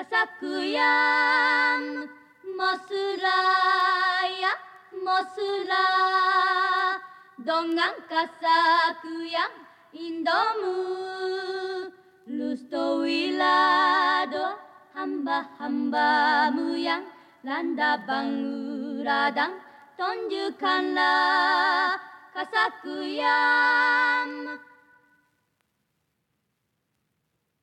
kasakuyam mesra ya mesra dengan indomu. Lusto wilado hamba-hambamu yang landa banguradang tunjukkanlah kasakuyam